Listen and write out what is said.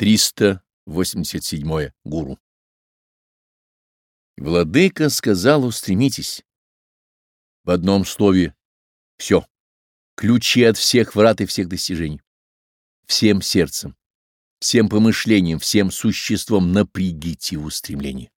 387. Гуру. Владыка сказал, устремитесь. В одном слове — все. Ключи от всех врат и всех достижений. Всем сердцем, всем помышлением, всем существом напрягите устремление.